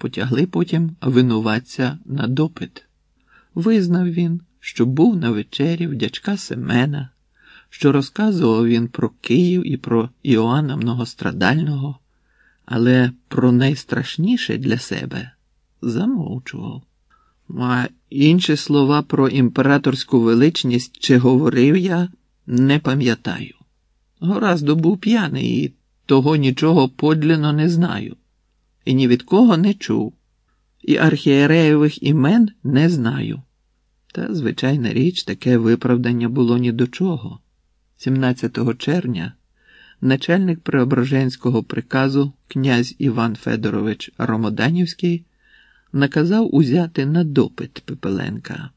Потягли потім винуватця на допит. Визнав він, що був на вечері в дячка Семена, що розказував він про Київ і про Іоанна Многострадального, але про найстрашніше для себе замовчував. А інші слова про імператорську величність чи говорив я не пам'ятаю. Гораздо був п'яний і того нічого подлінно не знаю, і ні від кого не чув, і архієреєвих імен не знаю. Та, звичайна річ, таке виправдання було ні до чого. 17 червня начальник Преображенського приказу князь Іван Федорович Ромоданівський наказав узяти на допит Пепеленка,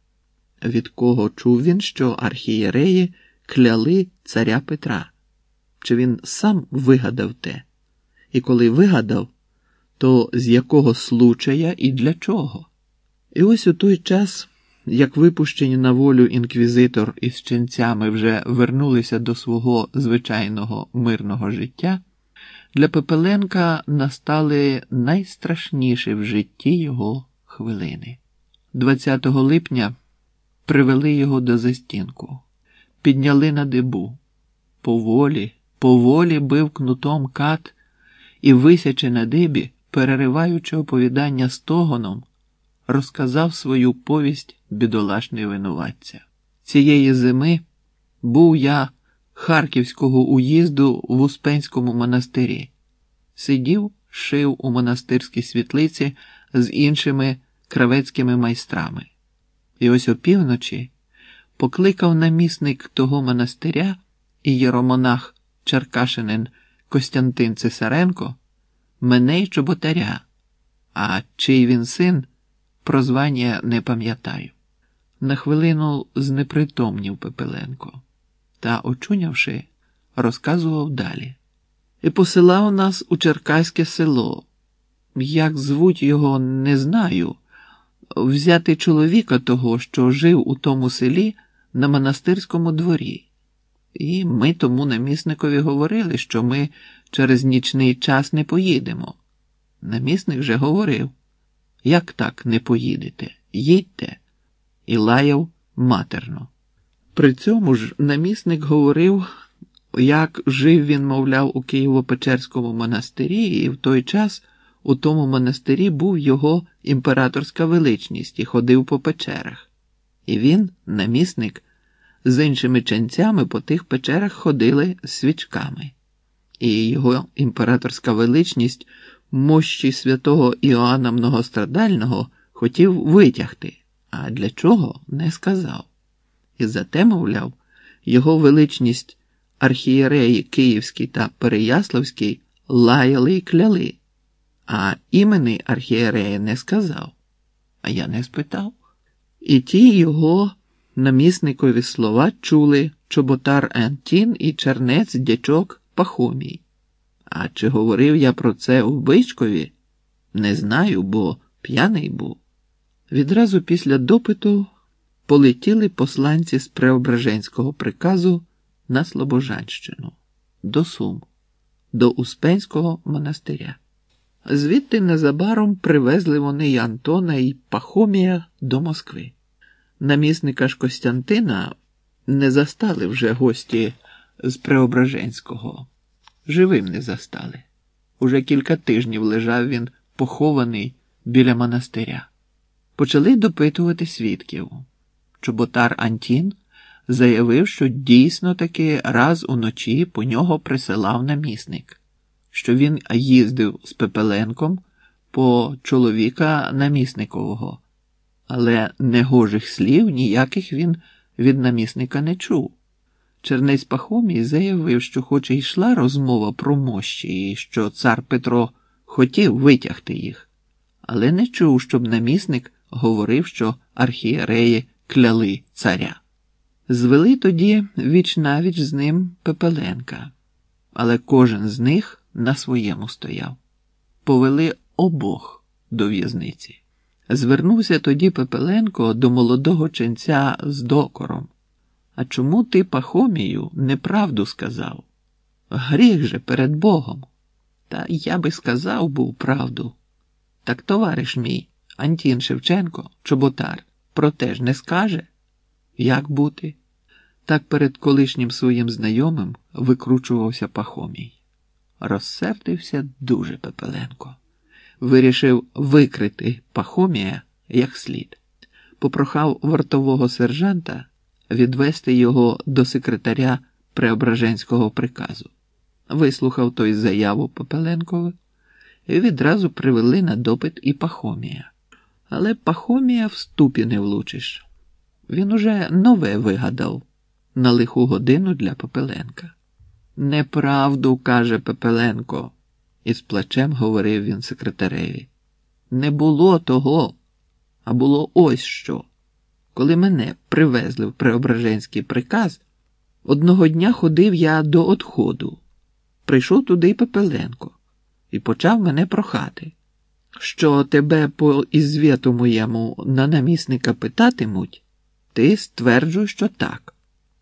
від кого чув він, що архієреї кляли царя Петра. Чи він сам вигадав те? І коли вигадав, то з якого случая і для чого? І ось у той час, як випущені на волю інквізитор із ченцями вже вернулися до свого звичайного мирного життя, для Пепеленка настали найстрашніші в житті його хвилини. 20 липня привели його до застінку, підняли на дибу. Поволі, поволі бив кнутом кат і, висячи на дибі, перериваючи оповідання стогоном, розказав свою повість бідолашний винуватця. Цієї зими був я Харківського уїзду в Успенському монастирі, сидів, шив у монастирській світлиці з іншими кравецькими майстрами. І ось опівночі покликав намісник того монастиря і єромонах Черкашинин Костянтин Цесаренко мене й чоботаря, а чий він син, прозвання не пам'ятаю. На хвилину знепритомнів Пепеленко та, очунявши, розказував далі. І посилав нас у Черкаське село. Як звуть його, не знаю. Взяти чоловіка того, що жив у тому селі на монастирському дворі. І ми тому намісникові говорили, що ми через нічний час не поїдемо. Намісник же говорив, як так не поїдете? Їдьте, і лаяв матерно. При цьому ж намісник говорив, як жив він, мовляв, у Києво-Печерському монастирі, і в той час у тому монастирі був його імператорська величність і ходив по печерах. І він, намісник, з іншими ченцями по тих печерах ходили свічками. І його імператорська величність мощі святого Іоанна Многострадального хотів витягти, а для чого не сказав. І зате, мовляв, його величність архієреї Київський та Переяславський лаяли й кляли, а імени архієрея не сказав, а я не спитав. І ті його намісникові слова чули чоботар Антін і чернець дячок Пахомій. А чи говорив я про це у Бичкові? Не знаю, бо п'яний був. Відразу після допиту полетіли посланці з Преображенського приказу на Слобожанщину, до Сум, до Успенського монастиря. Звідти незабаром привезли вони і Антона і Пахомія до Москви. Намісника ж Костянтина не застали вже гості з Преображенського. Живим не застали. Уже кілька тижнів лежав він похований біля монастиря. Почали допитувати свідків. Чоботар Антін заявив, що дійсно таки раз уночі по нього присилав намісник, що він їздив з Пепеленком по чоловіка намісникового, але негожих слів ніяких він від намісника не чув. Чернець Пахомій заявив, що хоч і йшла розмова про мощі, і що цар Петро хотів витягти їх, але не чув, щоб намісник говорив, що архієреї кляли царя. Звели тоді віч навіч з ним Пепеленка, але кожен з них на своєму стояв. Повели обох до в'язниці. Звернувся тоді Пепеленко до молодого ченця з докором. А чому ти, Пахомію, неправду сказав? Гріх же перед Богом. Та я би сказав був правду. Так товариш мій, Антін Шевченко, чоботар, про те ж не скаже? Як бути? Так перед колишнім своїм знайомим викручувався Пахомій. Розсердився дуже Пепеленко. Вирішив викрити Пахомія як слід. Попрохав вартового сержанта відвести його до секретаря Преображенського приказу. Вислухав той заяву Попеленкову і відразу привели на допит і Пахомія. Але Пахомія в ступі не влучиш. Він уже нове вигадав на лиху годину для Попеленка. Неправду, каже Пепеленко, із плачем говорив він секретареві. Не було того, а було ось що. Коли мене привезли в Преображенський приказ, одного дня ходив я до одходу. Прийшов туди Пепеленко і почав мене прохати, що тебе по ізвіту моєму на намісника питатимуть, ти стверджуй, що так.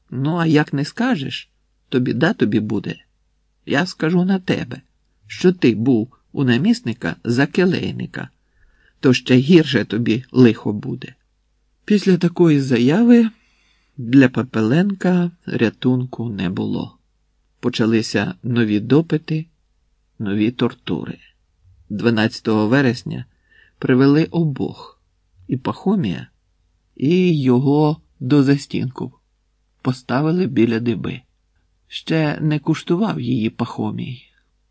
Ну, а як не скажеш, то біда тобі буде. Я скажу на тебе, що ти був у намісника за келейника, то ще гірше тобі лихо буде. Після такої заяви для Папеленка рятунку не було. Почалися нові допити, нові тортури. 12 вересня привели обох і Пахомія, і його до застінку поставили біля диби. Ще не куштував її Пахомій,